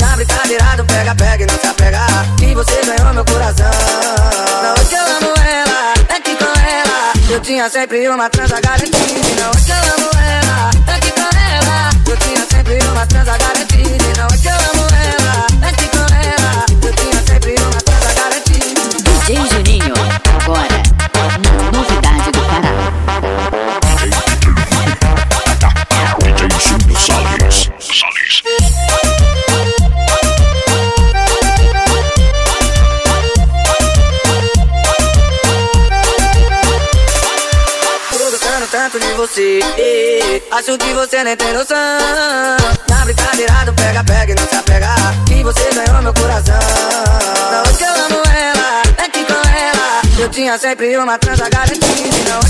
Na brincadeira do pega, pega e não se apega. E você ganhou meu coração. Na hora que eu amo ela, é que com ela eu tinha sempre uma transa garantida. Tanto de você. Acho que você nem tem noção. Na brincadeira do pega, pega e não se apega. Que você ganhou meu coração. Não é que eu amo ela, é que com ela. Eu tinha sempre uma transa garantida. Não